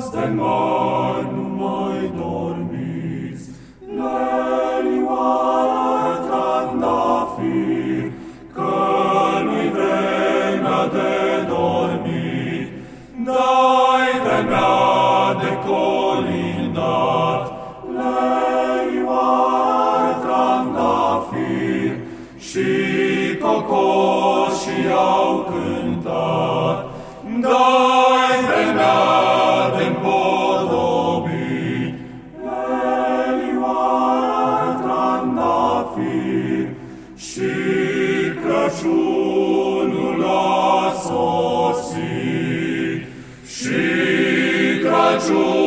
Azi de mari nu mai dormiți, Lelioară trandafir, Că nu-i vremea de dormit, Dai vremea de colindat, Lelioară trandafir, Și cocoșii au cântat, și Crăciunul a sosit, și Crăciunul